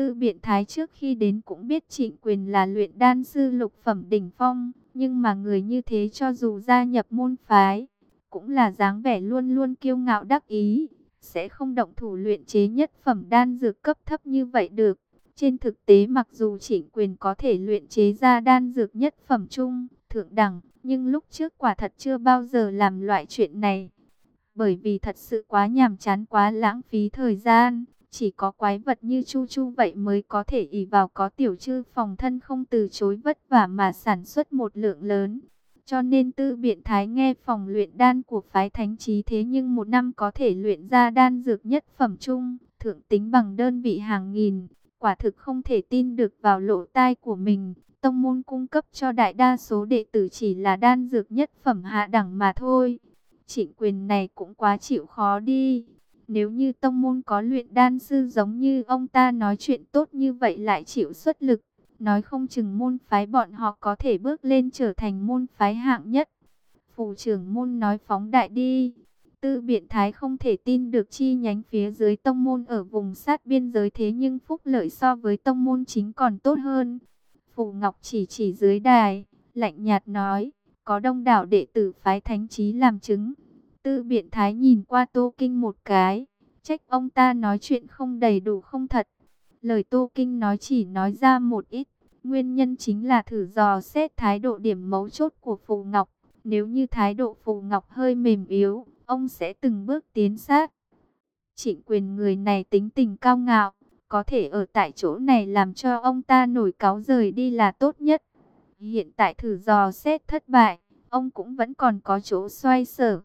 Tư biện thái trước khi đến cũng biết trịnh quyền là luyện đan sư lục phẩm đỉnh phong, nhưng mà người như thế cho dù gia nhập môn phái, cũng là dáng vẻ luôn luôn kiêu ngạo đắc ý, sẽ không động thủ luyện chế nhất phẩm đan dược cấp thấp như vậy được. Trên thực tế mặc dù trịnh quyền có thể luyện chế ra đan dược nhất phẩm trung, thượng đẳng, nhưng lúc trước quả thật chưa bao giờ làm loại chuyện này. Bởi vì thật sự quá nhàm chán quá lãng phí thời gian, chỉ có quái vật như Chu Chu vậy mới có thể ỷ vào có tiểu chư phòng thân không từ chối vất vả mà sản xuất một lượng lớn. Cho nên tư biện thái nghe phòng luyện đan của phái thánh trí thế nhưng một năm có thể luyện ra đan dược nhất phẩm trung, thượng tính bằng đơn vị hàng nghìn, quả thực không thể tin được vào lỗ tai của mình. Tông môn cung cấp cho đại đa số đệ tử chỉ là đan dược nhất phẩm hạ đẳng mà thôi. Trịnh quyền này cũng quá chịu khó đi. Nếu như tông môn có luyện đan sư giống như ông ta nói chuyện tốt như vậy lại chịu xuất lực, nói không chừng môn phái bọn họ có thể bước lên trở thành môn phái hạng nhất. Phủ trưởng môn nói phóng đại đi. Tư biện thái không thể tin được chi nhánh phía dưới tông môn ở vùng sát biên giới thế nhưng phúc lợi so với tông môn chính còn tốt hơn. Phủ Ngọc chỉ chỉ dưới đài, lạnh nhạt nói, có đông đảo đệ tử phái thánh trí làm chứng. Tư biện thái nhìn qua Tô Kinh một cái, trách ông ta nói chuyện không đầy đủ không thật. Lời Tô Kinh nói chỉ nói ra một ít, nguyên nhân chính là thử dò xét thái độ điểm mấu chốt của Phù Ngọc. Nếu như thái độ Phù Ngọc hơi mềm yếu, ông sẽ từng bước tiến sát. Trịnh quyền người này tính tình cao ngạo, có thể ở tại chỗ này làm cho ông ta nổi cáo rời đi là tốt nhất. Hiện tại thử dò xét thất bại, ông cũng vẫn còn có chỗ xoay sở.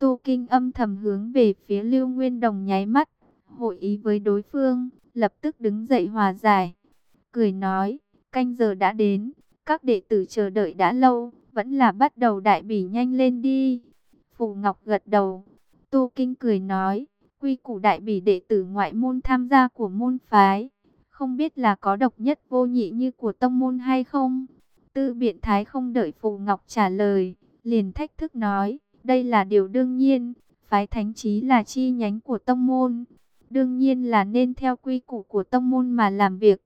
Tu Kinh âm thầm hướng về phía Lưu Nguyên Đồng nháy mắt, hội ý với đối phương, lập tức đứng dậy hòa giải. Cười nói, canh giờ đã đến, các đệ tử chờ đợi đã lâu, vẫn là bắt đầu đại bỉ nhanh lên đi. Phù Ngọc gật đầu, Tu Kinh cười nói, quy củ đại bỉ đệ tử ngoại môn tham gia của môn phái, không biết là có độc nhất vô nhị như của tông môn hay không. Tư biện thái không đợi Phù Ngọc trả lời, liền thách thức nói, đây là điều đương nhiên, phái thánh trí là chi nhánh của tông môn. Đương nhiên là nên theo quy củ của tông môn mà làm việc.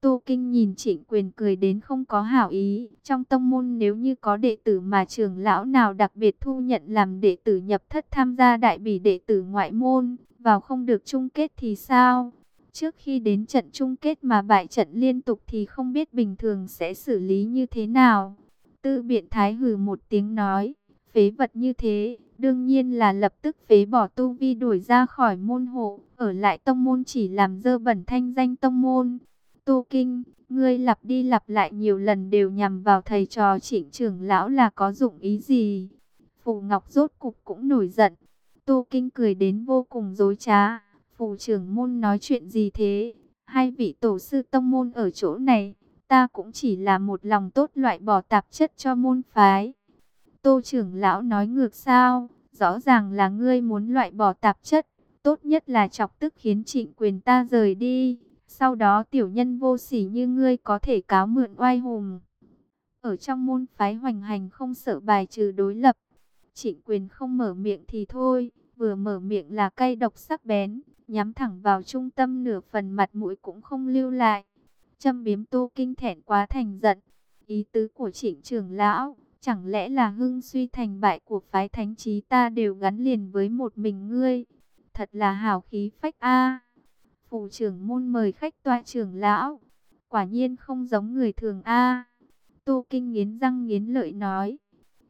Tô Kinh nhìn trịnh quyền cười đến không có hảo ý. Trong tông môn nếu như có đệ tử mà trưởng lão nào đặc biệt thu nhận làm đệ tử nhập thất tham gia đại bỉ đệ tử ngoại môn, vào không được chung kết thì sao? Trước khi đến trận chung kết mà bại trận liên tục thì không biết bình thường sẽ xử lý như thế nào. Tư biện thái hừ một tiếng nói, phế vật như thế, đương nhiên là lập tức phế bỏ tu vi đuổi ra khỏi môn hộ, ở lại tông môn chỉ làm dơ bẩn thanh danh tông môn. Tô Kinh, ngươi lặp đi lặp lại nhiều lần đều nhằm vào thầy trò trịnh trưởng lão là có dụng ý gì? Phù Ngọc rốt cục cũng nổi giận. Tô Kinh cười đến vô cùng dối trá. Phù trưởng môn nói chuyện gì thế? Hai vị tổ sư tông môn ở chỗ này, ta cũng chỉ là một lòng tốt loại bỏ tạp chất cho môn phái. Tô trưởng lão nói ngược sao? Rõ ràng là ngươi muốn loại bỏ tạp chất. Tốt nhất là chọc tức khiến trịnh quyền ta rời đi. Sau đó tiểu nhân vô sỉ như ngươi có thể cáo mượn oai hùng. Ở trong môn phái hoành hành không sợ bài trừ đối lập. Trịnh quyền không mở miệng thì thôi. Vừa mở miệng là cay độc sắc bén. Nhắm thẳng vào trung tâm nửa phần mặt mũi cũng không lưu lại. Châm biếm tô kinh thẹn quá thành giận. Ý tứ của trịnh trưởng lão Chẳng lẽ là hưng suy thành bại của phái thánh trí ta đều gắn liền với một mình ngươi? Thật là hào khí phách a. À. Phủ trưởng môn mời khách toa trưởng lão. Quả nhiên không giống người thường a. Tô Kinh nghiến răng nghiến lợi nói.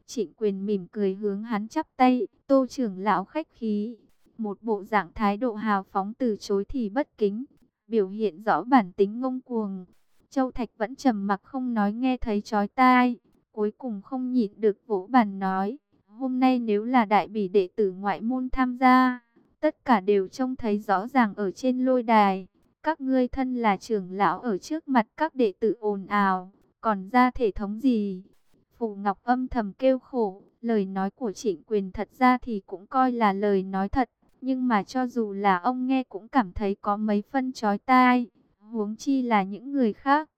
Trịnh quyền mỉm cười hướng hắn chắp tay. Tô trưởng lão khách khí. Một bộ dạng thái độ hào phóng từ chối thì bất kính. Biểu hiện rõ bản tính ngông cuồng. Châu Thạch vẫn trầm mặc không nói nghe thấy chói tai. Cuối cùng không nhịn được vỗ bàn nói, hôm nay nếu là đại bỉ đệ tử ngoại môn tham gia, tất cả đều trông thấy rõ ràng ở trên lôi đài. Các ngươi thân là trưởng lão ở trước mặt các đệ tử ồn ào, còn ra thể thống gì? Phù Ngọc âm thầm kêu khổ, lời nói của trịnh quyền thật ra thì cũng coi là lời nói thật, nhưng mà cho dù là ông nghe cũng cảm thấy có mấy phân chói tai, huống chi là những người khác.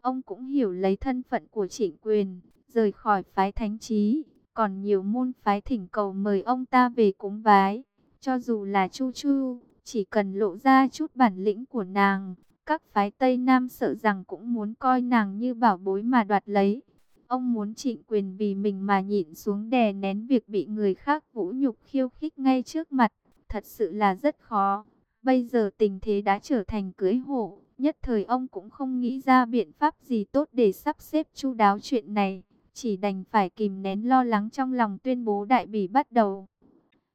Ông cũng hiểu lấy thân phận của trịnh quyền, rời khỏi phái thánh trí, còn nhiều môn phái thỉnh cầu mời ông ta về cúng bái. Cho dù là Chu Chu, chỉ cần lộ ra chút bản lĩnh của nàng, Các phái Tây Nam sợ rằng cũng muốn coi nàng như bảo bối mà đoạt lấy. Ông muốn trịnh quyền vì mình mà nhịn xuống đè nén việc bị người khác vũ nhục khiêu khích ngay trước mặt. Thật sự là rất khó. Bây giờ tình thế đã trở thành cưới hổ. Nhất thời ông cũng không nghĩ ra biện pháp gì tốt để sắp xếp chu đáo chuyện này. Chỉ đành phải kìm nén lo lắng trong lòng tuyên bố đại bỉ bắt đầu.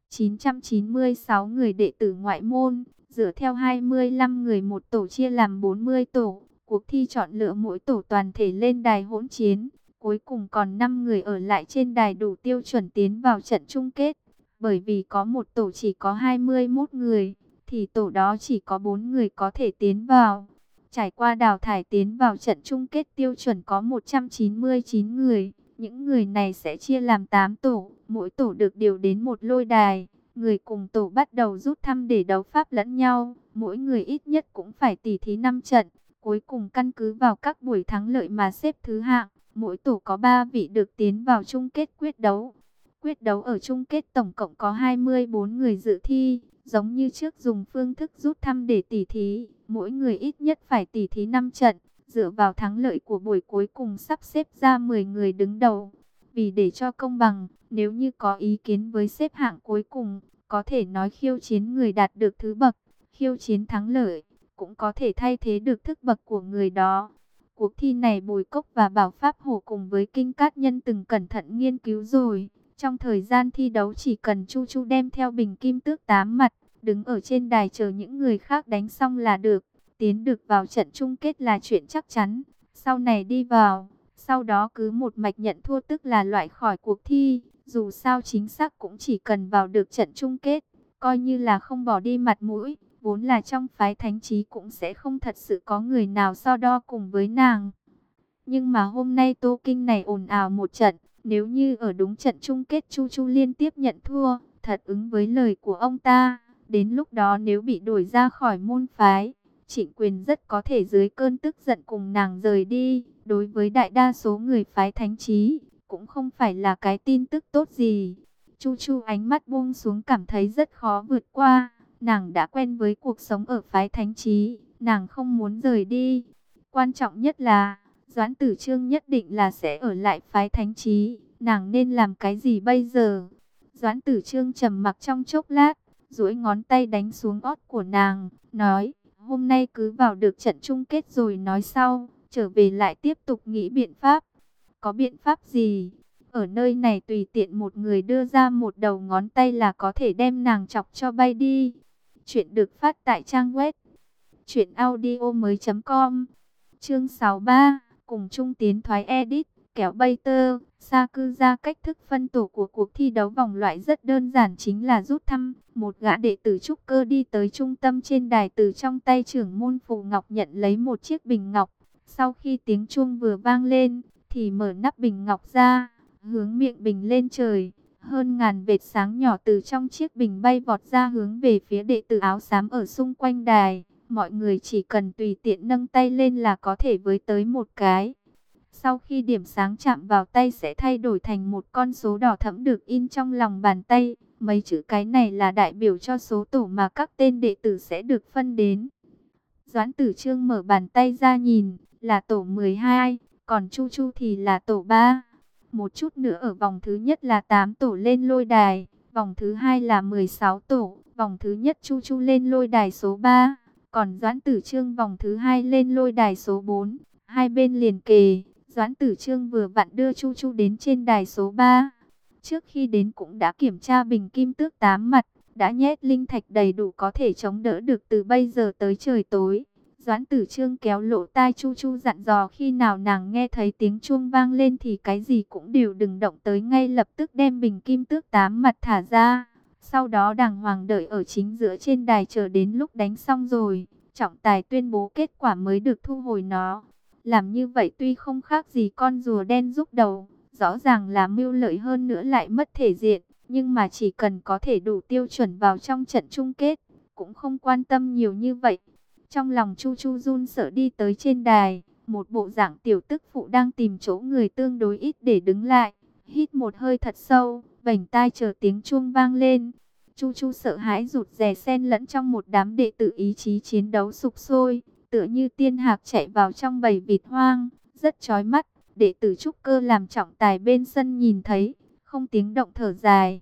996 người đệ tử ngoại môn, dựa theo 25 người một tổ chia làm 40 tổ. Cuộc thi chọn lựa mỗi tổ toàn thể lên đài hỗn chiến. Cuối cùng còn 5 người ở lại trên đài đủ tiêu chuẩn tiến vào trận chung kết. Bởi vì có một tổ chỉ có 21 người, thì tổ đó chỉ có 4 người có thể tiến vào. Trải qua đào thải tiến vào trận chung kết tiêu chuẩn có 199 người. Những người này sẽ chia làm 8 tổ, mỗi tổ được điều đến một lôi đài. Người cùng tổ bắt đầu rút thăm để đấu pháp lẫn nhau, mỗi người ít nhất cũng phải tỉ thí 5 trận. Cuối cùng căn cứ vào các buổi thắng lợi mà xếp thứ hạng, mỗi tổ có 3 vị được tiến vào chung kết quyết đấu. Quyết đấu ở chung kết tổng cộng có 24 người dự thi, giống như trước dùng phương thức rút thăm để tỉ thí, mỗi người ít nhất phải tỉ thí 5 trận, dựa vào thắng lợi của buổi cuối cùng sắp xếp ra 10 người đứng đầu. Vì để cho công bằng, nếu như có ý kiến với xếp hạng cuối cùng, có thể nói khiêu chiến người đạt được thứ bậc, khiêu chiến thắng lợi, cũng có thể thay thế được thức bậc của người đó. Cuộc thi này Bùi Cốc và Bảo Pháp Hổ cùng với Kinh Cát Nhân từng cẩn thận nghiên cứu rồi. Trong thời gian thi đấu chỉ cần Chu Chu đem theo bình kim tước tám mặt, đứng ở trên đài chờ những người khác đánh xong là được. Tiến được vào trận chung kết là chuyện chắc chắn. Sau này đi vào, sau đó cứ một mạch nhận thua tức là loại khỏi cuộc thi. Dù sao chính xác cũng chỉ cần vào được trận chung kết, coi như là không bỏ đi mặt mũi. Vốn là trong phái thánh trí cũng sẽ không thật sự có người nào so đo cùng với nàng. Nhưng mà hôm nay Tô Kinh này ồn ào một trận, nếu như ở đúng trận chung kết Chu Chu liên tiếp nhận thua, thật ứng với lời của ông ta. Đến lúc đó nếu bị đuổi ra khỏi môn phái, trịnh quyền rất có thể dưới cơn tức giận cùng nàng rời đi. Đối với đại đa số người phái thánh trí, cũng không phải là cái tin tức tốt gì. Chu Chu ánh mắt buông xuống cảm thấy rất khó vượt qua. Nàng đã quen với cuộc sống ở phái thánh trí, nàng không muốn rời đi. Quan trọng nhất là, Doãn Tử Trương nhất định là sẽ ở lại phái thánh trí, nàng nên làm cái gì bây giờ? Doãn Tử Trương trầm mặc trong chốc lát, duỗi ngón tay đánh xuống ót của nàng, nói, hôm nay cứ vào được trận chung kết rồi nói sau, trở về lại tiếp tục nghĩ biện pháp. Có biện pháp gì? Ở nơi này tùy tiện một người đưa ra một đầu ngón tay là có thể đem nàng chọc cho bay đi. Chuyện được phát tại trang web truyệnaudiomoi.com. Chương 63, cùng chung tiến thoái edit, kéo bay tơ, xa cư ra cách thức phân tổ của cuộc thi đấu vòng loại rất đơn giản chính là rút thăm. Một gã đệ tử trúc cơ đi tới trung tâm trên đài từ trong tay trưởng môn Phù Ngọc nhận lấy một chiếc bình ngọc. Sau khi tiếng chuông vừa vang lên, thì mở nắp bình ngọc ra, hướng miệng bình lên trời. Hơn ngàn vệt sáng nhỏ từ trong chiếc bình bay vọt ra hướng về phía đệ tử áo xám ở xung quanh đài. Mọi người chỉ cần tùy tiện nâng tay lên là có thể với tới một cái. Sau khi điểm sáng chạm vào tay sẽ thay đổi thành một con số đỏ thẫm được in trong lòng bàn tay. Mấy chữ cái này là đại biểu cho số tổ mà các tên đệ tử sẽ được phân đến. Doãn tử trương mở bàn tay ra nhìn, là tổ 12, còn Chu Chu thì là tổ 3. Một chút nữa ở vòng thứ nhất là 8 tổ lên lôi đài, vòng thứ hai là 16 tổ, vòng thứ nhất Chu Chu lên lôi đài số 3, còn Doãn Tử Trương vòng thứ hai lên lôi đài số 4, hai bên liền kề. Doãn Tử Trương vừa vặn đưa Chu Chu đến trên đài số 3. Trước khi đến cũng đã kiểm tra bình kim tước tám mặt, đã nhét linh thạch đầy đủ có thể chống đỡ được từ bây giờ tới trời tối. Doãn tử trương kéo lộ tai chu chu dặn dò khi nào nàng nghe thấy tiếng chuông vang lên thì cái gì cũng đều đừng động tới ngay lập tức đem bình kim tước tám mặt thả ra. Sau đó đàng hoàng đợi ở chính giữa trên đài chờ đến lúc đánh xong rồi, trọng tài tuyên bố kết quả mới được thu hồi nó. Làm như vậy tuy không khác gì con rùa đen rút đầu, rõ ràng là mưu lợi hơn nữa lại mất thể diện, nhưng mà chỉ cần có thể đủ tiêu chuẩn vào trong trận chung kết, cũng không quan tâm nhiều như vậy. Trong lòng Chu Chu run sợ đi tới trên đài, một bộ dạng tiểu tức phụ đang tìm chỗ người tương đối ít để đứng lại. Hít một hơi thật sâu, vành tai chờ tiếng chuông vang lên. Chu Chu sợ hãi rụt rè xen lẫn trong một đám đệ tử ý chí chiến đấu sục sôi tựa như tiên hạc chạy vào trong bầy vịt hoang, rất chói mắt. Đệ tử trúc cơ làm trọng tài bên sân nhìn thấy, không tiếng động thở dài.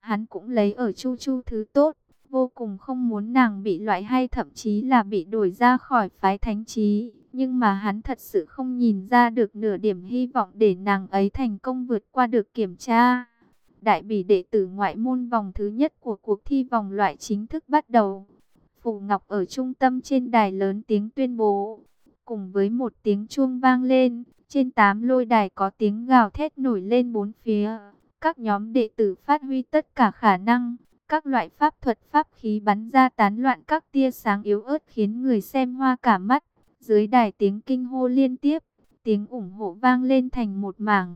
Hắn cũng lấy ở Chu Chu thứ tốt, vô cùng không muốn nàng bị loại hay thậm chí là bị đuổi ra khỏi phái thánh trí. Nhưng mà hắn thật sự không nhìn ra được nửa điểm hy vọng để nàng ấy thành công vượt qua được kiểm tra. Đại bỉ đệ tử ngoại môn vòng thứ nhất của cuộc thi vòng loại chính thức bắt đầu. Phù Ngọc ở trung tâm trên đài lớn tiếng tuyên bố. Cùng với một tiếng chuông vang lên, trên tám lôi đài có tiếng gào thét nổi lên bốn phía. Các nhóm đệ tử phát huy tất cả khả năng. Các loại pháp thuật pháp khí bắn ra tán loạn các tia sáng yếu ớt khiến người xem hoa cả mắt. Dưới đài tiếng kinh hô liên tiếp, tiếng ủng hộ vang lên thành một mảng.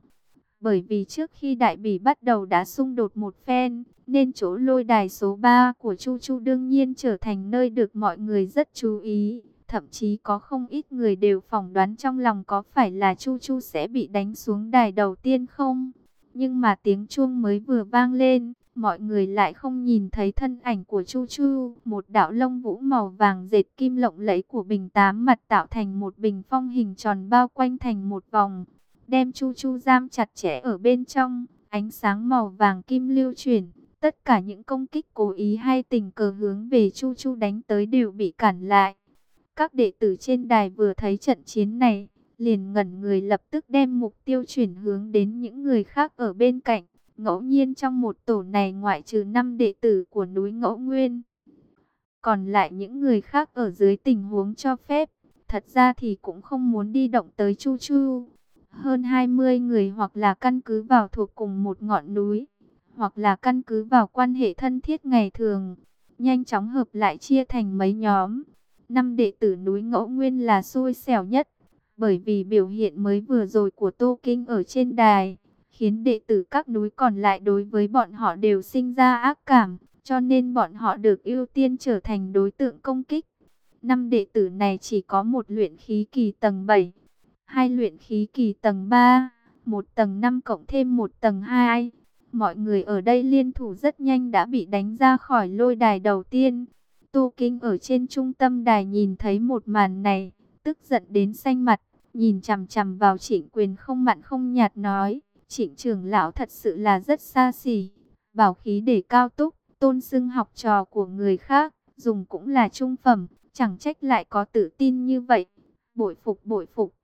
Bởi vì trước khi đại bỉ bắt đầu đã xung đột một phen, nên chỗ lôi đài số 3 của Chu Chu đương nhiên trở thành nơi được mọi người rất chú ý. Thậm chí có không ít người đều phỏng đoán trong lòng có phải là Chu Chu sẽ bị đánh xuống đài đầu tiên không. Nhưng mà tiếng chuông mới vừa vang lên, mọi người lại không nhìn thấy thân ảnh của Chu Chu. Một đạo lông vũ màu vàng dệt kim lộng lẫy của bình tám mặt tạo thành một bình phong hình tròn bao quanh thành một vòng. Đem Chu Chu giam chặt chẽ ở bên trong, ánh sáng màu vàng kim lưu chuyển. Tất cả những công kích cố ý hay tình cờ hướng về Chu Chu đánh tới đều bị cản lại. Các đệ tử trên đài vừa thấy trận chiến này, liền ngẩn người lập tức đem mục tiêu chuyển hướng đến những người khác ở bên cạnh. Ngẫu nhiên trong một tổ này ngoại trừ 5 đệ tử của núi Ngẫu Nguyên. Còn lại những người khác ở dưới tình huống cho phép, thật ra thì cũng không muốn đi động tới Chu Chu. Hơn 20 người hoặc là căn cứ vào thuộc cùng một ngọn núi, hoặc là căn cứ vào quan hệ thân thiết ngày thường. Nhanh chóng hợp lại chia thành mấy nhóm. Năm đệ tử núi Ngẫu Nguyên là xui xẻo nhất, bởi vì biểu hiện mới vừa rồi của Tô Kinh ở trên đài, khiến đệ tử các núi còn lại đối với bọn họ đều sinh ra ác cảm, cho nên bọn họ được ưu tiên trở thành đối tượng công kích. Năm đệ tử này chỉ có một luyện khí kỳ tầng 7, hai luyện khí kỳ tầng 3, một tầng 5 cộng thêm một tầng 2. Mọi người ở đây liên thủ rất nhanh đã bị đánh ra khỏi lôi đài đầu tiên. tu Kinh ở trên trung tâm đài nhìn thấy một màn này, tức giận đến xanh mặt, nhìn chằm chằm vào trịnh quyền không mặn không nhạt nói, trịnh trưởng lão thật sự là rất xa xỉ, bảo khí để cao túc, tôn xưng học trò của người khác, dùng cũng là trung phẩm, chẳng trách lại có tự tin như vậy, bội phục bội phục.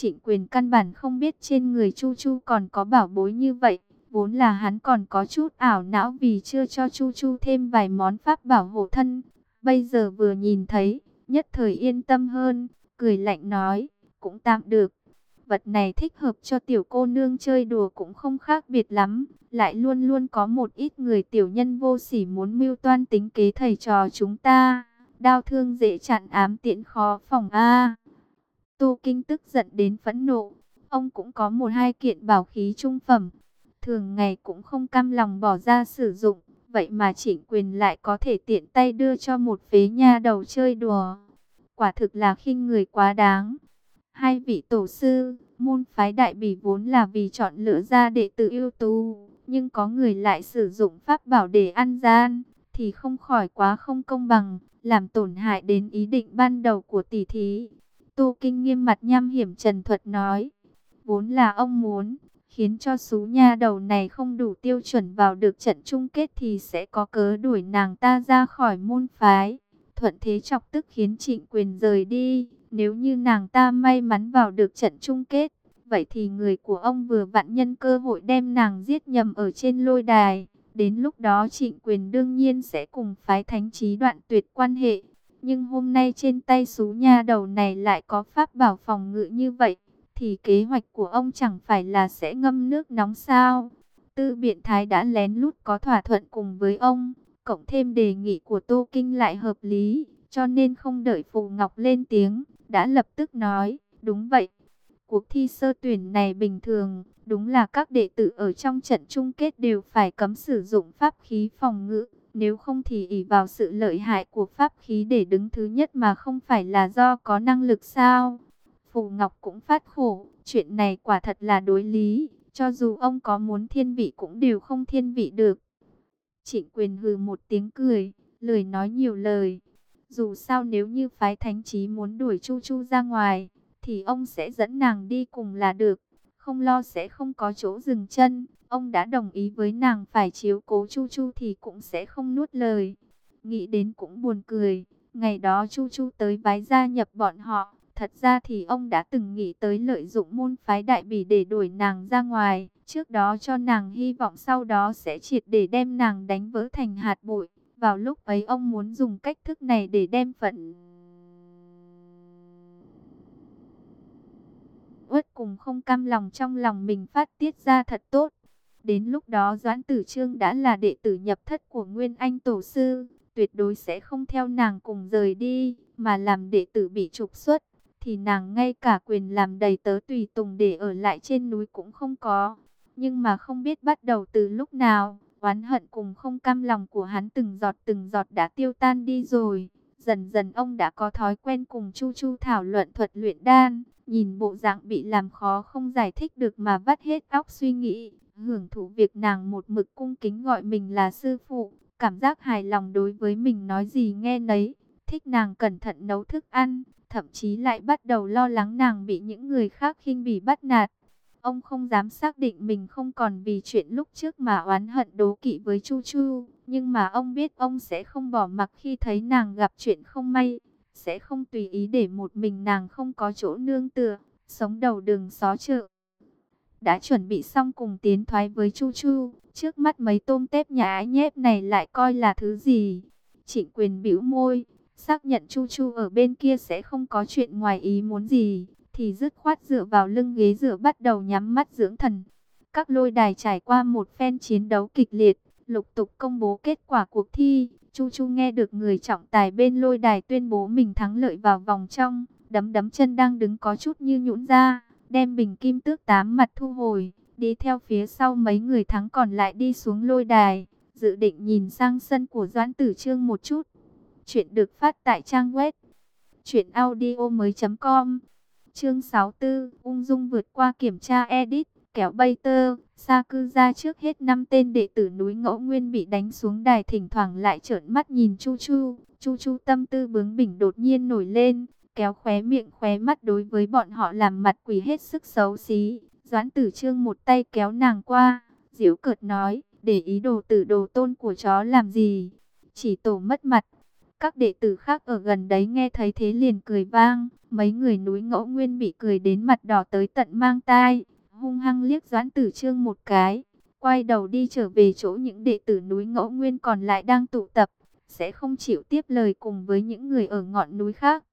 Trịnh quyền căn bản không biết trên người Chu Chu còn có bảo bối như vậy. Vốn là hắn còn có chút ảo não vì chưa cho Chu Chu thêm vài món pháp bảo hộ thân. Bây giờ vừa nhìn thấy, nhất thời yên tâm hơn, cười lạnh nói, cũng tạm được. Vật này thích hợp cho tiểu cô nương chơi đùa cũng không khác biệt lắm. Lại luôn luôn có một ít người tiểu nhân vô sỉ muốn mưu toan tính kế thầy trò chúng ta. Đao thương dễ chặn ám tiện khó phòng A. Tu Kinh tức giận đến phẫn nộ. Ông cũng có một hai kiện bảo khí trung phẩm. Thường ngày cũng không cam lòng bỏ ra sử dụng. Vậy mà chỉnh quyền lại có thể tiện tay đưa cho một phế nha đầu chơi đùa. Quả thực là khinh người quá đáng. Hai vị tổ sư, môn phái đại bỉ vốn là vì chọn lựa ra đệ tử ưu tú. Nhưng có người lại sử dụng pháp bảo để ăn gian, thì không khỏi quá không công bằng, làm tổn hại đến ý định ban đầu của tỷ thí. Tu Kinh nghiêm mặt nham hiểm trần thuật nói, vốn là ông muốn, khiến cho số nha đầu này không đủ tiêu chuẩn vào được trận chung kết thì sẽ có cớ đuổi nàng ta ra khỏi môn phái. Thuận thế chọc tức khiến trịnh quyền rời đi, nếu như nàng ta may mắn vào được trận chung kết, vậy thì người của ông vừa vặn nhân cơ hội đem nàng giết nhầm ở trên lôi đài. Đến lúc đó trịnh quyền đương nhiên sẽ cùng phái thánh trí đoạn tuyệt quan hệ. Nhưng hôm nay trên tay số nha đầu này lại có pháp bảo phòng ngự như vậy, thì kế hoạch của ông chẳng phải là sẽ ngâm nước nóng sao? Tư biện thái đã lén lút có thỏa thuận cùng với ông, cộng thêm đề nghị của Tô Kinh lại hợp lý, cho nên không đợi Phù Ngọc lên tiếng, đã lập tức nói, đúng vậy. Cuộc thi sơ tuyển này bình thường, đúng là các đệ tử ở trong trận chung kết đều phải cấm sử dụng pháp khí phòng ngự. Nếu không thì ỷ vào sự lợi hại của pháp khí để đứng thứ nhất mà không phải là do có năng lực sao. Phù Ngọc cũng phát khổ, chuyện này quả thật là đối lý, cho dù ông có muốn thiên vị cũng đều không thiên vị được. Trịnh quyền hừ một tiếng cười, lời nói nhiều lời. Dù sao nếu như phái thánh trí muốn đuổi Chu Chu ra ngoài, thì ông sẽ dẫn nàng đi cùng là được. Không lo sẽ không có chỗ dừng chân. Ông đã đồng ý với nàng phải chiếu cố Chu Chu thì cũng sẽ không nuốt lời. Nghĩ đến cũng buồn cười. Ngày đó Chu Chu tới vái gia nhập bọn họ. Thật ra thì ông đã từng nghĩ tới lợi dụng môn phái đại bỉ để đuổi nàng ra ngoài. Trước đó cho nàng hy vọng sau đó sẽ triệt để đem nàng đánh vỡ thành hạt bụi. Vào lúc ấy ông muốn dùng cách thức này để đem phận uất cùng không cam lòng trong lòng mình phát tiết ra thật tốt. Đến lúc đó Doãn Tử Trương đã là đệ tử nhập thất của Nguyên Anh Tổ Sư, tuyệt đối sẽ không theo nàng cùng rời đi, mà làm đệ tử bị trục xuất, thì nàng ngay cả quyền làm đầy tớ tùy tùng để ở lại trên núi cũng không có. Nhưng mà không biết bắt đầu từ lúc nào, oán hận cùng không cam lòng của hắn từng giọt từng giọt đã tiêu tan đi rồi. Dần dần ông đã có thói quen cùng Chu Chu thảo luận thuật luyện đan, nhìn bộ dạng bị làm khó không giải thích được mà vắt hết óc suy nghĩ, hưởng thụ việc nàng một mực cung kính gọi mình là sư phụ, cảm giác hài lòng đối với mình nói gì nghe nấy, thích nàng cẩn thận nấu thức ăn, thậm chí lại bắt đầu lo lắng nàng bị những người khác khinh bỉ bắt nạt. Ông không dám xác định mình không còn vì chuyện lúc trước mà oán hận đố kỵ với Chu Chu, nhưng mà ông biết ông sẽ không bỏ mặc khi thấy nàng gặp chuyện không may, sẽ không tùy ý để một mình nàng không có chỗ nương tựa, sống đầu đường xó chợ. Đã chuẩn bị xong cùng tiến thoái với Chu Chu, trước mắt mấy tôm tép nhà ái nhép này lại coi là thứ gì. Trịnh quyền bĩu môi, xác nhận Chu Chu ở bên kia sẽ không có chuyện ngoài ý muốn gì, thì dứt khoát dựa vào lưng ghế dựa bắt đầu nhắm mắt dưỡng thần. Các lôi đài trải qua một phen chiến đấu kịch liệt, lục tục công bố kết quả cuộc thi. Chu Chu nghe được người trọng tài bên lôi đài tuyên bố mình thắng lợi vào vòng trong, đấm đấm chân đang đứng có chút như nhũn ra, đem bình kim tước tám mặt thu hồi, đi theo phía sau mấy người thắng còn lại đi xuống lôi đài, dự định nhìn sang sân của Doãn Tử Trương một chút. Chuyện được phát tại trang web truyệnaudiomoi.com. Chương 64, ung dung vượt qua kiểm tra edit, kéo bay tơ, Sa cư ra trước hết năm tên đệ tử núi ngẫu nguyên bị đánh xuống đài thỉnh thoảng lại trợn mắt nhìn Chu Chu. Chu Chu tâm tư bướng bỉnh đột nhiên nổi lên, kéo khóe miệng khóe mắt đối với bọn họ làm mặt quỷ hết sức xấu xí. Doãn tử trương một tay kéo nàng qua, diễu cợt nói, để ý đồ tử đồ tôn của chó làm gì, chỉ tổ mất mặt. Các đệ tử khác ở gần đấy nghe thấy thế liền cười vang, mấy người núi ngẫu nguyên bị cười đến mặt đỏ tới tận mang tai hung hăng liếc Doãn Tử Trương một cái, quay đầu đi trở về chỗ những đệ tử núi Ngẫu Nguyên còn lại đang tụ tập, sẽ không chịu tiếp lời cùng với những người ở ngọn núi khác.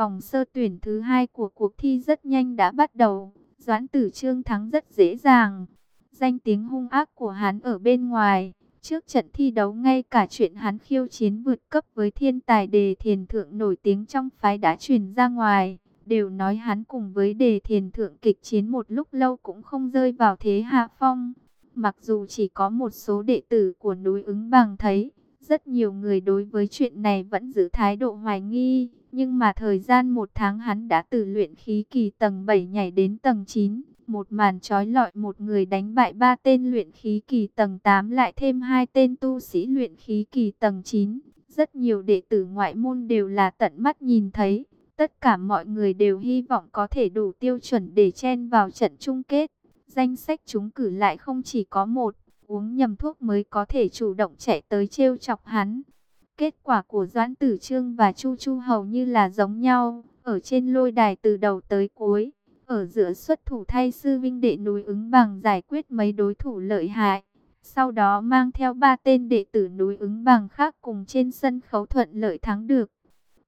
Vòng sơ tuyển thứ hai của cuộc thi rất nhanh đã bắt đầu, Doãn Tử Trương thắng rất dễ dàng. Danh tiếng hung ác của hắn ở bên ngoài, trước trận thi đấu ngay cả chuyện hắn khiêu chiến vượt cấp với thiên tài đề thiền thượng nổi tiếng trong phái đã truyền ra ngoài đều nói hắn cùng với đề thiền thượng kịch chiến một lúc lâu cũng không rơi vào thế hạ phong. Mặc dù chỉ có một số đệ tử của núi ứng bằng thấy, rất nhiều người đối với chuyện này vẫn giữ thái độ hoài nghi. Nhưng mà thời gian một tháng hắn đã từ luyện khí kỳ tầng 7 nhảy đến tầng 9. Một màn trói lọi một người đánh bại ba tên luyện khí kỳ tầng 8 lại thêm hai tên tu sĩ luyện khí kỳ tầng 9. Rất nhiều đệ tử ngoại môn đều là tận mắt nhìn thấy. Tất cả mọi người đều hy vọng có thể đủ tiêu chuẩn để chen vào trận chung kết. Danh sách chúng cử lại không chỉ có một, uống nhầm thuốc mới có thể chủ động chạy tới trêu chọc hắn. Kết quả của Doãn Tử Trương và Chu Chu hầu như là giống nhau, ở trên lôi đài từ đầu tới cuối. Ở giữa xuất thủ thay sư vinh đệ núi ứng bằng giải quyết mấy đối thủ lợi hại. Sau đó mang theo ba tên đệ tử núi ứng bằng khác cùng trên sân khấu thuận lợi thắng được.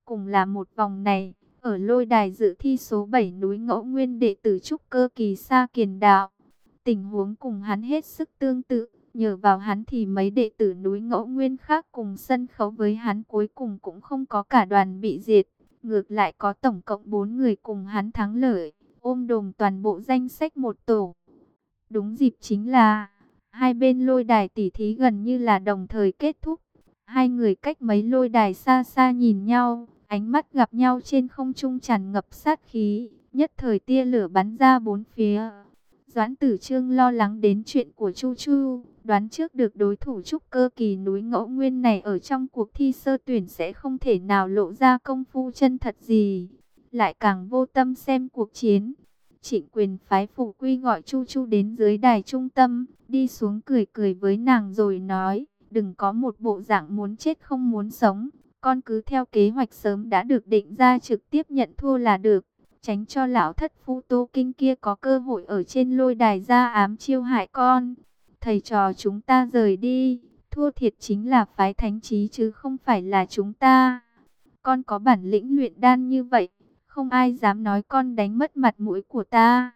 Cùng là một vòng này, ở lôi đài dự thi số 7 núi ngẫu nguyên đệ tử trúc cơ kỳ sa kiền đạo. Tình huống cùng hắn hết sức tương tự, nhờ vào hắn thì mấy đệ tử núi ngẫu nguyên khác cùng sân khấu với hắn cuối cùng cũng không có cả đoàn bị diệt. Ngược lại có tổng cộng 4 người cùng hắn thắng lợi, ôm đồm toàn bộ danh sách một tổ. Đúng dịp chính là, hai bên lôi đài tỉ thí gần như là đồng thời kết thúc. Hai người cách mấy lôi đài xa xa nhìn nhau, Ánh mắt gặp nhau trên không trung tràn ngập sát khí, nhất thời tia lửa bắn ra bốn phía. Doãn Tử Trương lo lắng đến chuyện của Chu Chu, đoán trước được đối thủ trúc cơ kỳ núi ngẫu nguyên này ở trong cuộc thi sơ tuyển sẽ không thể nào lộ ra công phu chân thật gì, lại càng vô tâm xem cuộc chiến. Trịnh quyền phái phủ quy gọi Chu Chu đến dưới đài trung tâm, đi xuống cười cười với nàng rồi nói, đừng có một bộ dạng muốn chết không muốn sống, con cứ theo kế hoạch sớm đã được định ra trực tiếp nhận thua là được tránh cho lão thất phu tô kinh kia có cơ hội ở trên lôi đài ra ám chiêu hại con. Thầy trò chúng ta rời đi, thua thiệt chính là phái thánh trí chứ không phải là chúng ta. Con có bản lĩnh luyện đan như vậy, không ai dám nói con đánh mất mặt mũi của ta.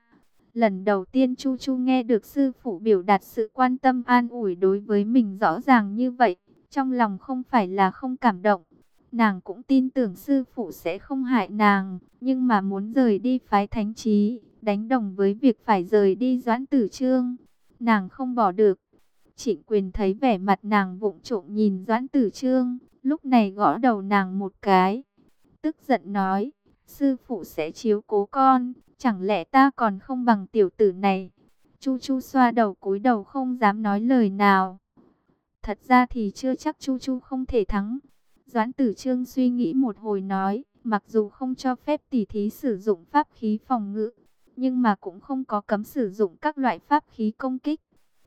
Lần đầu tiên Chu Chu nghe được sư phụ biểu đạt sự quan tâm an ủi đối với mình rõ ràng như vậy, trong lòng không phải là không cảm động, Nàng cũng tin tưởng sư phụ sẽ không hại nàng, nhưng mà muốn rời đi phái thánh trí, đánh đồng với việc phải rời đi doãn tử trương. Nàng không bỏ được. Trịnh quyền thấy vẻ mặt nàng vụng trộm nhìn doãn tử trương, lúc này gõ đầu nàng một cái. Tức giận nói, sư phụ sẽ chiếu cố con, chẳng lẽ ta còn không bằng tiểu tử này. Chu Chu xoa đầu cúi đầu không dám nói lời nào. Thật ra thì chưa chắc Chu Chu không thể thắng. Doãn tử trương suy nghĩ một hồi nói, mặc dù không cho phép tỷ thí sử dụng pháp khí phòng ngự, nhưng mà cũng không có cấm sử dụng các loại pháp khí công kích.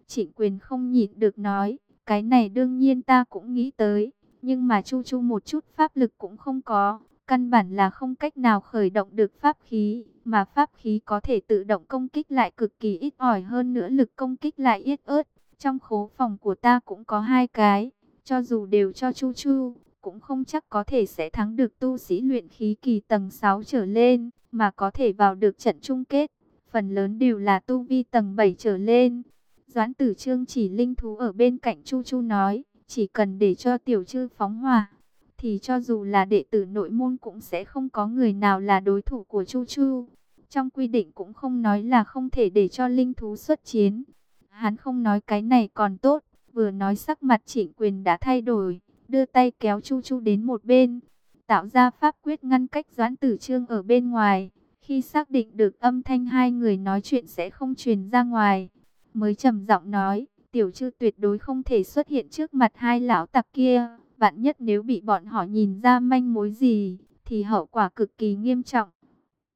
Trịnh quyền không nhịn được nói, cái này đương nhiên ta cũng nghĩ tới, nhưng mà chu chu một chút pháp lực cũng không có, căn bản là không cách nào khởi động được pháp khí, mà pháp khí có thể tự động công kích lại cực kỳ ít ỏi hơn nữa lực công kích lại ít ớt. Trong khố phòng của ta cũng có hai cái, cho dù đều cho chu chu, cũng không chắc có thể sẽ thắng được tu sĩ luyện khí kỳ tầng 6 trở lên, mà có thể vào được trận chung kết. Phần lớn đều là tu vi tầng 7 trở lên. Doãn tử trương chỉ linh thú ở bên cạnh Chu Chu nói, chỉ cần để cho tiểu chư phóng hỏa, thì cho dù là đệ tử nội môn cũng sẽ không có người nào là đối thủ của Chu Chu. Trong quy định cũng không nói là không thể để cho linh thú xuất chiến. Hắn không nói cái này còn tốt, vừa nói sắc mặt trịnh quyền đã thay đổi đưa tay kéo Chu Chu đến một bên, tạo ra pháp quyết ngăn cách Doãn Tử Trương ở bên ngoài. Khi xác định được âm thanh hai người nói chuyện sẽ không truyền ra ngoài, mới trầm giọng nói, tiểu chư tuyệt đối không thể xuất hiện trước mặt hai lão tặc kia. Vạn nhất nếu bị bọn họ nhìn ra manh mối gì, thì hậu quả cực kỳ nghiêm trọng.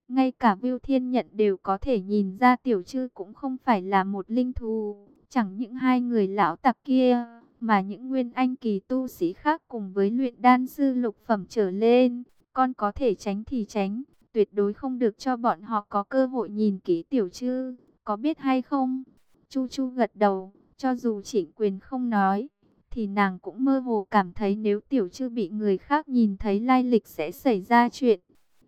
Ngay cả Viu Thiên Nhận đều có thể nhìn ra tiểu chư cũng không phải là một linh thú. Chẳng những hai người lão tặc kia, mà những nguyên anh kỳ tu sĩ khác cùng với luyện đan sư lục phẩm trở lên, con có thể tránh thì tránh, tuyệt đối không được cho bọn họ có cơ hội nhìn kỹ tiểu chư, có biết hay không? Chu Chu gật đầu, cho dù Trịnh quyền không nói, thì nàng cũng mơ hồ cảm thấy nếu tiểu chư bị người khác nhìn thấy lai lịch sẽ xảy ra chuyện.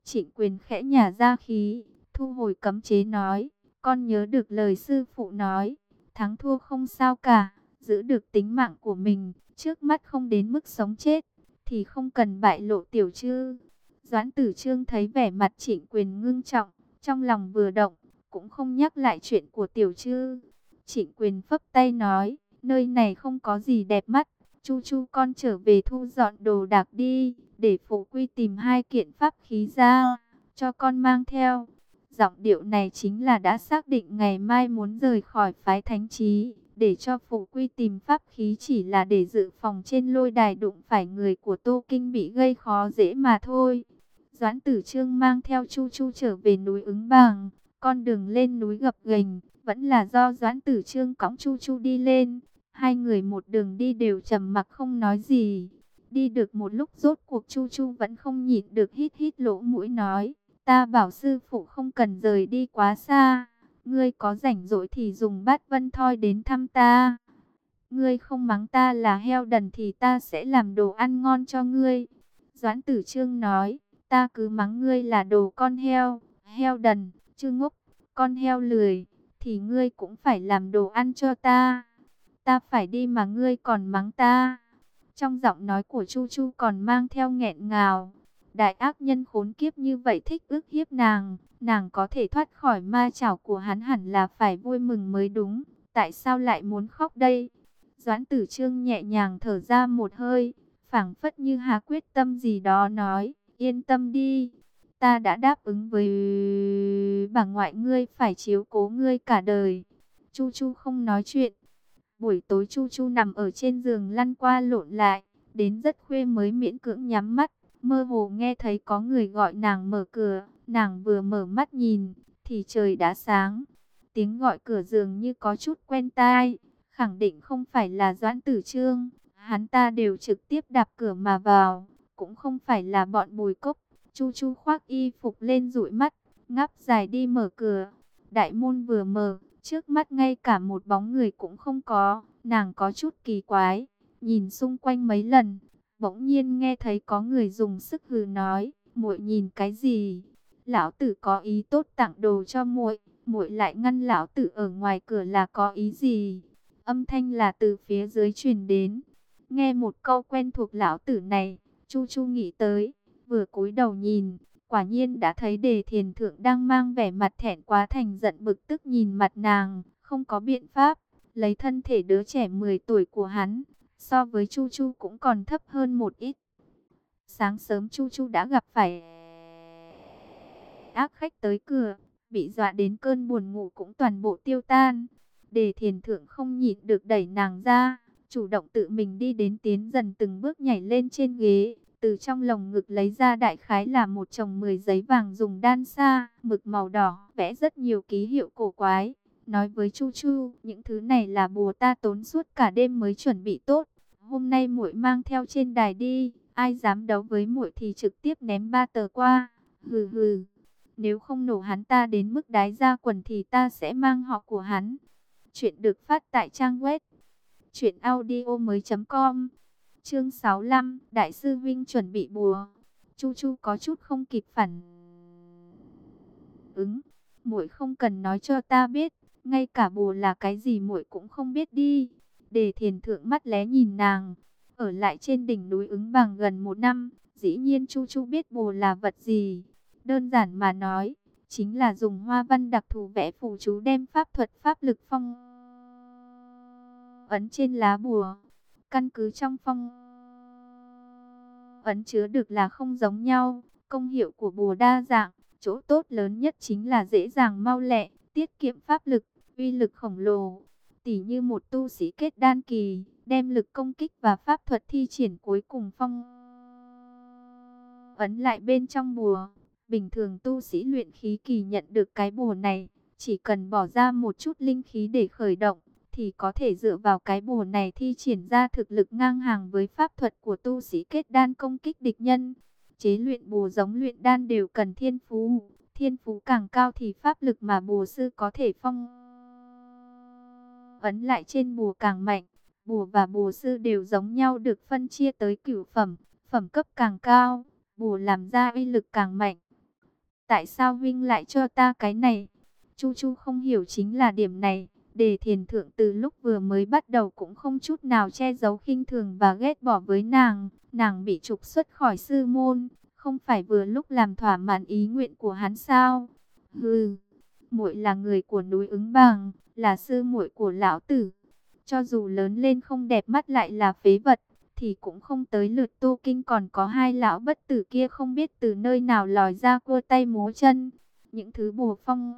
Trịnh quyền khẽ nhả ra khí, thu hồi cấm chế nói, con nhớ được lời sư phụ nói, thắng thua không sao cả giữ được tính mạng của mình, trước mắt không đến mức sống chết, thì không cần bại lộ tiểu chư. Doãn tử trương thấy vẻ mặt trịnh quyền ngưng trọng, trong lòng vừa động, cũng không nhắc lại chuyện của tiểu chư. Trịnh quyền phấp tay nói, nơi này không có gì đẹp mắt, chu chu con trở về thu dọn đồ đạc đi, để phụ quy tìm hai kiện pháp khí ra, cho con mang theo. Giọng điệu này chính là đã xác định ngày mai muốn rời khỏi phái thánh trí để cho phụ quy tìm pháp khí chỉ là để dự phòng trên lôi đài đụng phải người của Tô Kinh bị gây khó dễ mà thôi. Doãn tử trương mang theo Chu Chu trở về núi ứng bàng, con đường lên núi gập ghềnh vẫn là do Doãn tử trương cõng Chu Chu đi lên. Hai người một đường đi đều trầm mặc không nói gì. Đi được một lúc rốt cuộc Chu Chu vẫn không nhịn được hít hít lỗ mũi nói, ta bảo sư phụ không cần rời đi quá xa. Ngươi có rảnh rỗi thì dùng bát vân thoi đến thăm ta. Ngươi không mắng ta là heo đần thì ta sẽ làm đồ ăn ngon cho ngươi. Doãn tử trương nói, ta cứ mắng ngươi là đồ con heo, heo đần, chứ ngốc, con heo lười, thì ngươi cũng phải làm đồ ăn cho ta. Ta phải đi mà ngươi còn mắng ta. Trong giọng nói của Chu Chu còn mang theo nghẹn ngào. Đại ác nhân khốn kiếp như vậy thích ước hiếp nàng, nàng có thể thoát khỏi ma chảo của hắn hẳn là phải vui mừng mới đúng. Tại sao lại muốn khóc đây? Doãn tử trương nhẹ nhàng thở ra một hơi, phảng phất như hà quyết tâm gì đó nói, yên tâm đi. ta đã đáp ứng với bà ngoại ngươi phải chiếu cố ngươi cả đời. Chu Chu không nói chuyện. Buổi tối Chu Chu nằm ở trên giường lăn qua lộn lại, đến rất khuya mới miễn cưỡng nhắm mắt, mơ hồ nghe thấy có người gọi nàng mở cửa, nàng vừa mở mắt nhìn, thì trời đã sáng. Tiếng gọi cửa giường như có chút quen tai, khẳng định không phải là Doãn Tử Trương, hắn ta đều trực tiếp đạp cửa mà vào, cũng không phải là bọn bùi cốc. Chu Chu khoác y phục lên dụi mắt, ngáp dài đi mở cửa. Đại môn vừa mở, trước mắt ngay cả một bóng người cũng không có, nàng có chút kỳ quái, nhìn xung quanh mấy lần, bỗng nhiên nghe thấy có người dùng sức hừ nói, muội nhìn cái gì? Lão tử có ý tốt tặng đồ cho muội, muội lại ngăn lão tử ở ngoài cửa là có ý gì? Âm thanh là từ phía dưới truyền đến. Nghe một câu quen thuộc lão tử này, Chu Chu nghĩ tới, vừa cúi đầu nhìn, quả nhiên đã thấy đề thiền thượng đang mang vẻ mặt thẹn quá thành giận bực tức nhìn mặt nàng, không có biện pháp, lấy thân thể đứa trẻ 10 tuổi của hắn, so với Chu Chu cũng còn thấp hơn một ít. Sáng sớm Chu Chu đã gặp phải ác khách tới cửa, bị dọa đến cơn buồn ngủ cũng toàn bộ tiêu tan. Đề thiền thượng không nhịn được đẩy nàng ra, chủ động tự mình đi đến tiến dần từng bước nhảy lên trên ghế, từ trong lồng ngực lấy ra đại khái là một chồng 10 giấy vàng dùng đan sa, mực màu đỏ, vẽ rất nhiều ký hiệu cổ quái. Nói với Chu Chu, những thứ này là bùa ta tốn suốt cả đêm mới chuẩn bị tốt. Hôm nay muội mang theo trên đài đi, ai dám đấu với muội thì trực tiếp ném ba tờ qua. Hừ hừ, nếu không nổ hắn ta đến mức đái ra quần thì ta sẽ mang họ của hắn. Chuyện được phát tại trang web chuyện audio mới.com Chương 65, Đại sư Vinh chuẩn bị bùa. Chu Chu có chút không kịp phản ứng. Muội không cần nói cho ta biết, ngay cả bùa là cái gì muội cũng không biết đi. Đề thiền thượng mắt lé nhìn nàng, ở lại trên đỉnh núi ứng bằng gần một năm, dĩ nhiên Chu Chu biết bùa là vật gì. Đơn giản mà nói, chính là dùng hoa văn đặc thù vẽ phù chú đem pháp thuật pháp lực phong ấn trên lá bùa. Căn cứ trong phong ấn chứa được là không giống nhau, công hiệu của bùa đa dạng, chỗ tốt lớn nhất chính là dễ dàng mau lẹ, tiết kiệm pháp lực, uy lực khổng lồ. Tỷ như một tu sĩ kết đan kỳ, đem lực công kích và pháp thuật thi triển cuối cùng phong ấn lại bên trong bùa. Bình thường tu sĩ luyện khí kỳ nhận được cái bùa này, chỉ cần bỏ ra một chút linh khí để khởi động, thì có thể dựa vào cái bùa này thi triển ra thực lực ngang hàng với pháp thuật của tu sĩ kết đan công kích địch nhân. Chế luyện bùa giống luyện đan đều cần thiên phú, thiên phú càng cao thì pháp lực mà bùa sư có thể phong ấn lại trên bùa càng mạnh. Bùa và bùa sư đều giống nhau được phân chia tới cửu phẩm, phẩm cấp càng cao, bùa làm ra uy lực càng mạnh. Tại sao Vinh lại cho ta cái này? Chu Chu không hiểu chính là điểm này. Đề thiền thượng từ lúc vừa mới bắt đầu cũng không chút nào che giấu khinh thường và ghét bỏ với nàng. Nàng bị trục xuất khỏi sư môn, không phải vừa lúc làm thỏa mãn ý nguyện của hắn sao? Hừ, muội là người của núi ứng bằng, là sư muội của lão tử. Cho dù lớn lên không đẹp mắt lại là phế vật, thì cũng không tới lượt tu kinh còn có hai lão bất tử kia không biết từ nơi nào lòi ra cua tay múa chân. Những thứ bùa phong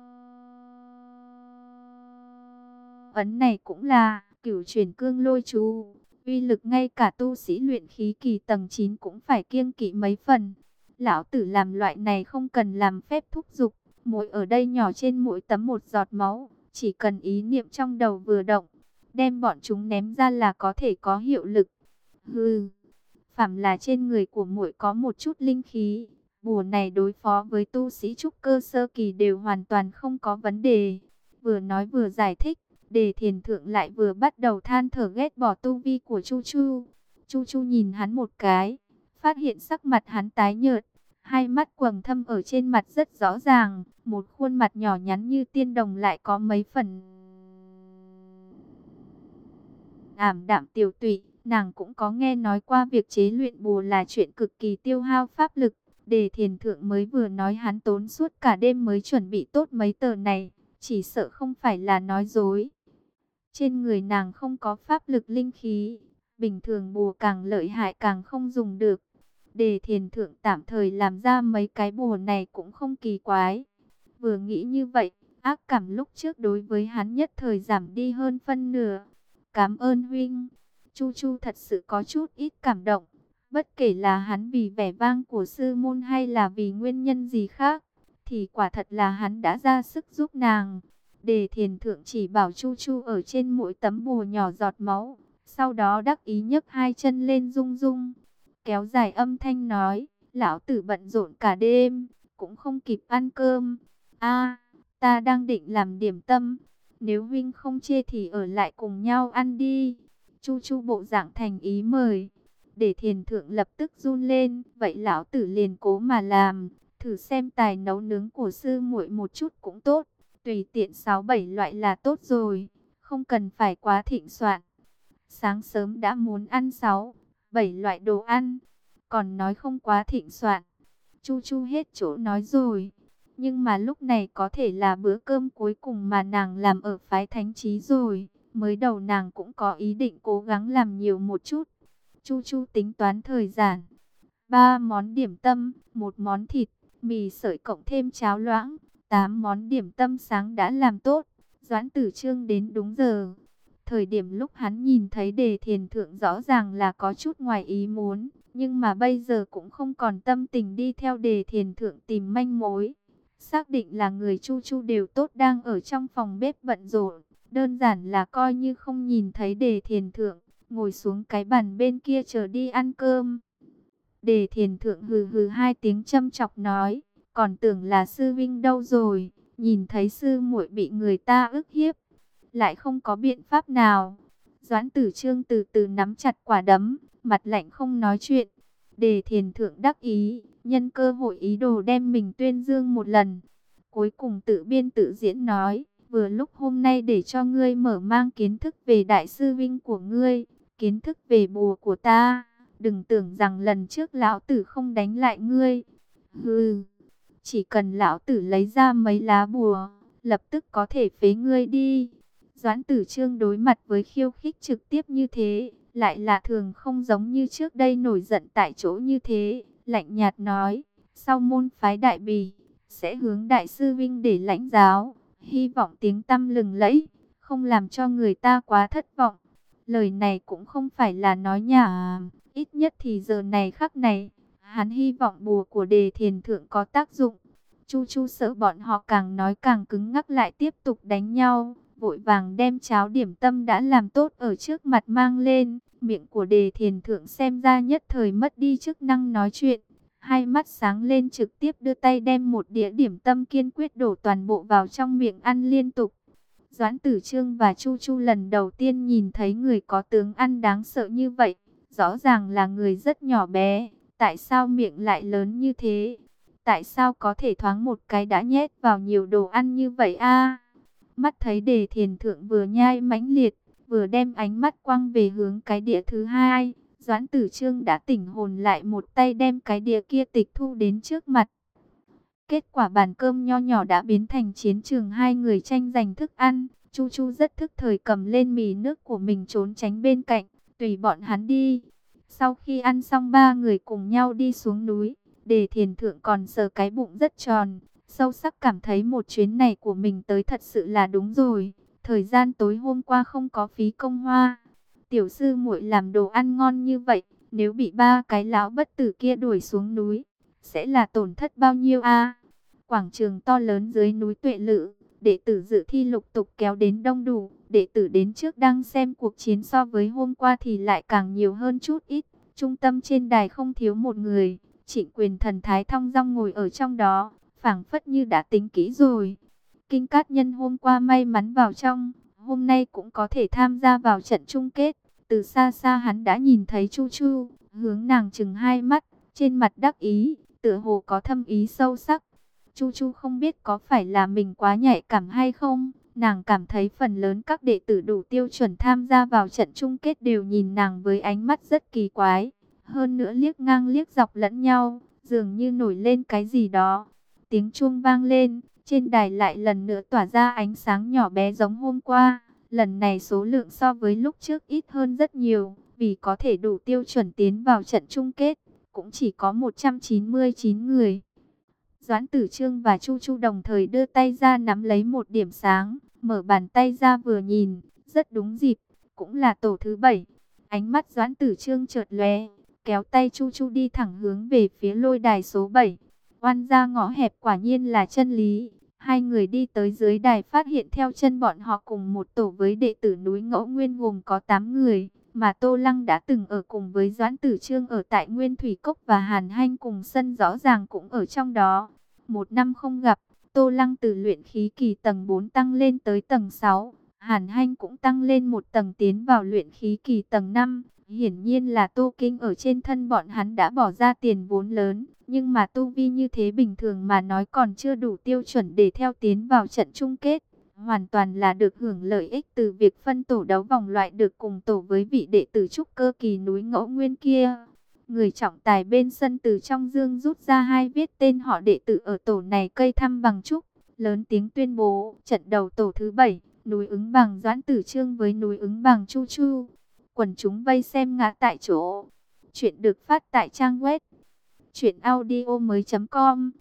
ấn này cũng là cửu chuyển cương lôi chú. Uy lực ngay cả tu sĩ luyện khí kỳ tầng 9 cũng phải kiêng kỵ mấy phần. Lão tử làm loại này không cần làm phép thúc dục mỗi ở đây nhỏ trên mỗi tấm một giọt máu. Chỉ cần ý niệm trong đầu vừa động, đem bọn chúng ném ra là có thể có hiệu lực. Hừ, phạm là trên người của muội có một chút linh khí. Bùa này đối phó với tu sĩ trúc cơ sơ kỳ đều hoàn toàn không có vấn đề. Vừa nói vừa giải thích. Đề thiền thượng lại vừa bắt đầu than thở ghét bỏ tu vi của Chu Chu. Chu Chu nhìn hắn một cái, phát hiện sắc mặt hắn tái nhợt, hai mắt quầng thâm ở trên mặt rất rõ ràng, một khuôn mặt nhỏ nhắn như tiên đồng lại có mấy phần ảm đạm tiểu tụy, nàng cũng có nghe nói qua việc chế luyện bùa là chuyện cực kỳ tiêu hao pháp lực, đề thiền thượng mới vừa nói hắn tốn suốt cả đêm mới chuẩn bị tốt mấy tờ này, chỉ sợ không phải là nói dối. Trên người nàng không có pháp lực linh khí, bình thường bùa càng lợi hại càng không dùng được. Đề thiền thượng tạm thời làm ra mấy cái bùa này cũng không kỳ quái. Vừa nghĩ như vậy, ác cảm lúc trước đối với hắn nhất thời giảm đi hơn phân nửa. Cảm ơn huynh. Chu Chu thật sự có chút ít cảm động. Bất kể là hắn vì vẻ vang của sư môn hay là vì nguyên nhân gì khác, thì quả thật là hắn đã ra sức giúp nàng. Đề thiền thượng chỉ bảo Chu Chu ở trên mỗi tấm bùa nhỏ giọt máu, sau đó đắc ý nhấc hai chân lên rung rung, kéo dài âm thanh nói, lão tử bận rộn cả đêm, cũng không kịp ăn cơm. A, ta đang định làm điểm tâm, nếu Vinh không chê thì ở lại cùng nhau ăn đi. Chu Chu bộ dạng thành ý mời, để thiền thượng lập tức run lên, vậy lão tử liền cố mà làm, thử xem tài nấu nướng của sư muội một chút cũng tốt, tùy tiện sáu bảy loại là tốt rồi, không cần phải quá thịnh soạn. Sáng sớm đã muốn ăn sáu, bảy loại đồ ăn, còn nói không quá thịnh soạn. Chu Chu hết chỗ nói rồi, nhưng mà lúc này có thể là bữa cơm cuối cùng mà nàng làm ở phái thánh trí rồi. Mới đầu nàng cũng có ý định cố gắng làm nhiều một chút. Chu Chu tính toán thời gian. Ba món điểm tâm, một món thịt, mì sợi cộng thêm cháo loãng. Tám món điểm tâm sáng đã làm tốt. Doãn tử trương đến đúng giờ. Thời điểm lúc hắn nhìn thấy đề thiền thượng rõ ràng là có chút ngoài ý muốn. Nhưng mà bây giờ cũng không còn tâm tình đi theo đề thiền thượng tìm manh mối. Xác định là người chu chu đều tốt đang ở trong phòng bếp bận rộn. Đơn giản là coi như không nhìn thấy đề thiền thượng, ngồi xuống cái bàn bên kia chờ đi ăn cơm. Đề thiền thượng hừ hừ hai tiếng châm chọc nói, còn tưởng là sư vinh đâu rồi, nhìn thấy sư muội bị người ta ức hiếp, lại không có biện pháp nào. Doãn tử trương từ từ nắm chặt quả đấm, mặt lạnh không nói chuyện. Đề thiền thượng đắc ý, nhân cơ hội ý đồ đem mình tuyên dương một lần. Cuối cùng tự biên tự diễn nói, vừa lúc hôm nay để cho ngươi mở mang kiến thức về đại sư vinh của ngươi, kiến thức về bùa của ta. Đừng tưởng rằng lần trước lão tử không đánh lại ngươi. Hừ, chỉ cần lão tử lấy ra mấy lá bùa, lập tức có thể phế ngươi đi. Doãn tử trương đối mặt với khiêu khích trực tiếp như thế, lại là thường không giống như trước đây nổi giận tại chỗ như thế, lạnh nhạt nói, sau môn phái đại bì, sẽ hướng đại sư Vinh để lãnh giáo, hy vọng tiếng tâm lừng lẫy, không làm cho người ta quá thất vọng. Lời này cũng không phải là nói nhả, ít nhất thì giờ này khắc này, hắn hy vọng bùa của đề thiền thượng có tác dụng. Chu Chu sợ bọn họ càng nói càng cứng ngắc lại tiếp tục đánh nhau, vội vàng đem cháo điểm tâm đã làm tốt ở trước mặt mang lên, miệng của đề thiền thượng xem ra nhất thời mất đi chức năng nói chuyện. Hai mắt sáng lên trực tiếp đưa tay đem một đĩa điểm tâm kiên quyết đổ toàn bộ vào trong miệng ăn liên tục. Doãn Tử Trương và Chu Chu lần đầu tiên nhìn thấy người có tướng ăn đáng sợ như vậy. Rõ ràng là người rất nhỏ bé, tại sao miệng lại lớn như thế? Tại sao có thể thoáng một cái đã nhét vào nhiều đồ ăn như vậy a? Mắt thấy đề thiền thượng vừa nhai mãnh liệt, vừa đem ánh mắt quăng về hướng cái địa thứ hai. Doãn tử trương đã tỉnh hồn lại một tay đem cái đĩa kia tịch thu đến trước mặt. Kết quả bàn cơm nho nhỏ đã biến thành chiến trường hai người tranh giành thức ăn. Chu Chu rất thức thời cầm lên mì nước của mình trốn tránh bên cạnh, tùy bọn hắn đi. Sau khi ăn xong ba người cùng nhau đi xuống núi, để thiền thượng còn sờ cái bụng rất tròn. Sâu sắc cảm thấy một chuyến này của mình tới thật sự là đúng rồi. Thời gian tối hôm qua không có phí công hoa. Tiểu sư muội làm đồ ăn ngon như vậy, nếu bị ba cái lão bất tử kia đuổi xuống núi, sẽ là tổn thất bao nhiêu a? Quảng trường to lớn dưới núi Tuệ Lự, đệ tử dự thi lục tục kéo đến đông đủ, đệ tử đến trước đang xem cuộc chiến so với hôm qua thì lại càng nhiều hơn chút ít. Trung tâm trên đài không thiếu một người, Trịnh Quyền thần thái thong dong ngồi ở trong đó, phảng phất như đã tính kỹ rồi. Kinh Cát Nhân hôm qua may mắn vào trong, hôm nay cũng có thể tham gia vào trận chung kết. Từ xa xa hắn đã nhìn thấy Chu Chu, hướng nàng chừng hai mắt, trên mặt đắc ý, tựa hồ có thâm ý sâu sắc. Chu Chu không biết có phải là mình quá nhạy cảm hay không, nàng cảm thấy phần lớn các đệ tử đủ tiêu chuẩn tham gia vào trận chung kết đều nhìn nàng với ánh mắt rất kỳ quái. Hơn nữa liếc ngang liếc dọc lẫn nhau, dường như nổi lên cái gì đó. Tiếng chuông vang lên, trên đài lại lần nữa tỏa ra ánh sáng nhỏ bé giống hôm qua. Lần này số lượng so với lúc trước ít hơn rất nhiều, vì có thể đủ tiêu chuẩn tiến vào trận chung kết. cũng chỉ có 199 người. Doãn Tử Trương và Chu Chu đồng thời đưa tay ra nắm lấy một điểm sáng, mở bàn tay ra vừa nhìn, rất đúng dịp, cũng là tổ thứ bảy. Ánh mắt Doãn Tử Trương chợt lóe, kéo tay Chu Chu đi thẳng hướng về phía lôi đài số 7. Oan ra ngõ hẹp quả nhiên là chân lý. Hai người đi tới dưới đài phát hiện theo chân bọn họ cùng một tổ với đệ tử núi Ngẫu Nguyên gồm có 8 người, mà Tô Lăng đã từng ở cùng với Doãn Tử Trương ở tại Nguyên Thủy Cốc và Hàn Hanh cùng sân rõ ràng cũng ở trong đó. Một năm không gặp, Tô Lăng từ luyện khí kỳ tầng 4 tăng lên tới tầng 6, Hàn Hanh cũng tăng lên một tầng tiến vào luyện khí kỳ tầng 5. Hiển nhiên là tu Kinh ở trên thân bọn hắn đã bỏ ra tiền vốn lớn, nhưng mà tu vi như thế bình thường mà nói còn chưa đủ tiêu chuẩn để theo tiến vào trận chung kết. Hoàn toàn là được hưởng lợi ích từ việc phân tổ đấu vòng loại được cùng tổ với vị đệ tử trúc cơ kỳ núi ngẫu nguyên kia. Người trọng tài bên sân từ trong dương rút ra hai viết tên họ đệ tử ở tổ này cây thăm bằng trúc. Lớn tiếng tuyên bố trận đầu tổ thứ bảy núi ứng bằng Doãn Tử Trương với núi ứng bằng Chu Chu. Quần chúng vây xem ngã tại chỗ. Chuyện được phát tại trang web truyệnaudiomoi.com.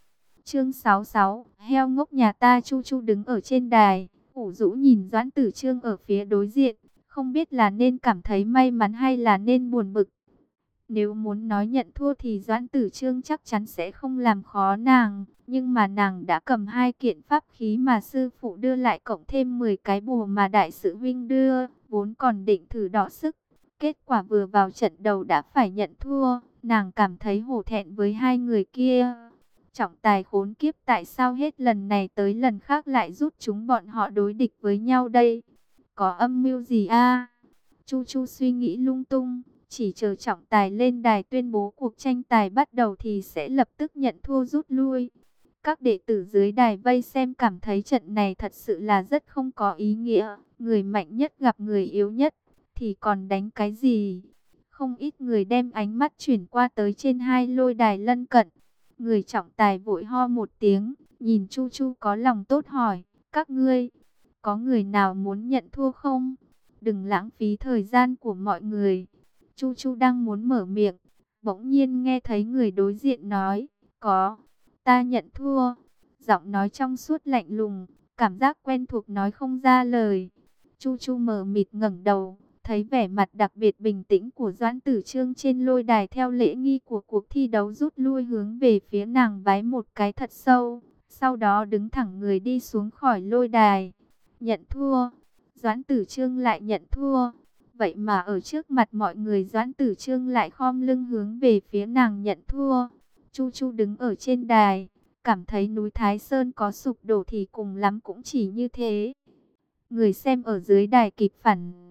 Chương 66, heo ngốc nhà ta Chu Chu đứng ở trên đài, ủ rũ nhìn Doãn Tử Trương ở phía đối diện, không biết là nên cảm thấy may mắn hay là nên buồn bực. Nếu muốn nói nhận thua thì Doãn Tử Trương chắc chắn sẽ không làm khó nàng. Nhưng mà nàng đã cầm hai kiện pháp khí mà sư phụ đưa lại cộng thêm 10 cái bùa mà đại sự huynh đưa. Vốn còn định thử đọ sức. Kết quả vừa vào trận đầu đã phải nhận thua. Nàng cảm thấy hổ thẹn với hai người kia. Trọng tài khốn kiếp tại sao hết lần này tới lần khác lại rút chúng bọn họ đối địch với nhau đây? Có âm mưu gì a? Chu Chu suy nghĩ lung tung. Chỉ chờ trọng tài lên đài tuyên bố cuộc tranh tài bắt đầu thì sẽ lập tức nhận thua rút lui. Các đệ tử dưới đài vây xem cảm thấy trận này thật sự là rất không có ý nghĩa. Người mạnh nhất gặp người yếu nhất thì còn đánh cái gì? Không ít người đem ánh mắt chuyển qua tới trên hai lôi đài lân cận. Người trọng tài vội ho một tiếng, nhìn Chu Chu có lòng tốt hỏi, các ngươi, có người nào muốn nhận thua không? Đừng lãng phí thời gian của mọi người. Chu Chu đang muốn mở miệng, bỗng nhiên nghe thấy người đối diện nói, có, ta nhận thua. Giọng nói trong suốt lạnh lùng, cảm giác quen thuộc nói không ra lời. Chu Chu mở mịt ngẩng đầu, thấy vẻ mặt đặc biệt bình tĩnh của Doãn Tử Trương trên lôi đài theo lễ nghi của cuộc thi đấu rút lui hướng về phía nàng vái một cái thật sâu, sau đó đứng thẳng người đi xuống khỏi lôi đài. Nhận thua, Doãn Tử Trương lại nhận thua. Vậy mà ở trước mặt mọi người Doãn Tử Trương lại khom lưng hướng về phía nàng nhận thua. Chu Chu đứng ở trên đài, cảm thấy núi Thái Sơn có sụp đổ thì cùng lắm cũng chỉ như thế. Người xem ở dưới đài kịp phản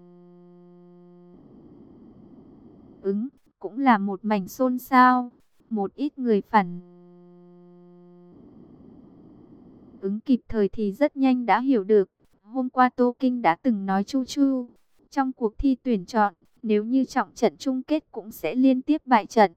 ứng, cũng là một mảnh xôn xao. Một ít người phản ứng kịp thời thì rất nhanh đã hiểu được. Hôm qua Tô Kinh đã từng nói Chu Chu trong cuộc thi tuyển chọn, nếu như trọng trận chung kết cũng sẽ liên tiếp bại trận.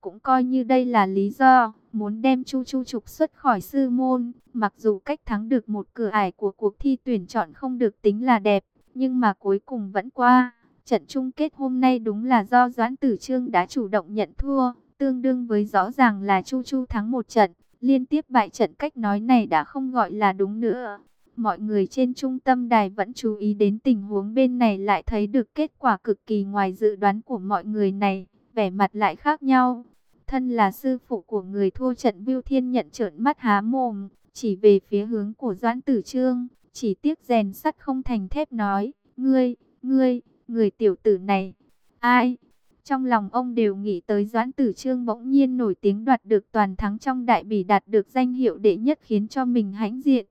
Cũng coi như đây là lý do, muốn đem Chu Chu trục xuất khỏi sư môn. Mặc dù cách thắng được một cửa ải của cuộc thi tuyển chọn không được tính là đẹp, nhưng mà cuối cùng vẫn qua. Trận chung kết hôm nay đúng là do Doãn Tử Trương đã chủ động nhận thua, tương đương với rõ ràng là Chu Chu thắng một trận, liên tiếp bại trận cách nói này đã không gọi là đúng nữa. Mọi người trên trung tâm đài vẫn chú ý đến tình huống bên này lại thấy được kết quả cực kỳ ngoài dự đoán của mọi người này, vẻ mặt lại khác nhau. Thân là sư phụ của người thua trận Viu Thiên nhận trợn mắt há mồm, chỉ về phía hướng của Doãn Tử Trương, chỉ tiếc rèn sắt không thành thép nói, ngươi, ngươi, người tiểu tử này, ai? Trong lòng ông đều nghĩ tới Doãn Tử Trương bỗng nhiên nổi tiếng đoạt được toàn thắng trong đại bỉ đạt được danh hiệu đệ nhất khiến cho mình hãnh diện.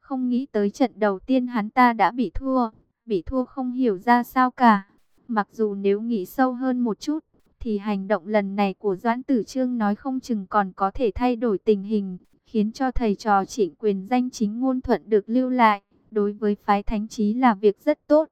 Không nghĩ tới trận đầu tiên hắn ta đã bị thua, bị thua không hiểu ra sao cả. Mặc dù nếu nghĩ sâu hơn một chút, thì hành động lần này của Doãn Tử Trương nói không chừng còn có thể thay đổi tình hình, khiến cho thầy trò trịnh quyền danh chính ngôn thuận được lưu lại. Đối với phái thánh trí là việc rất tốt.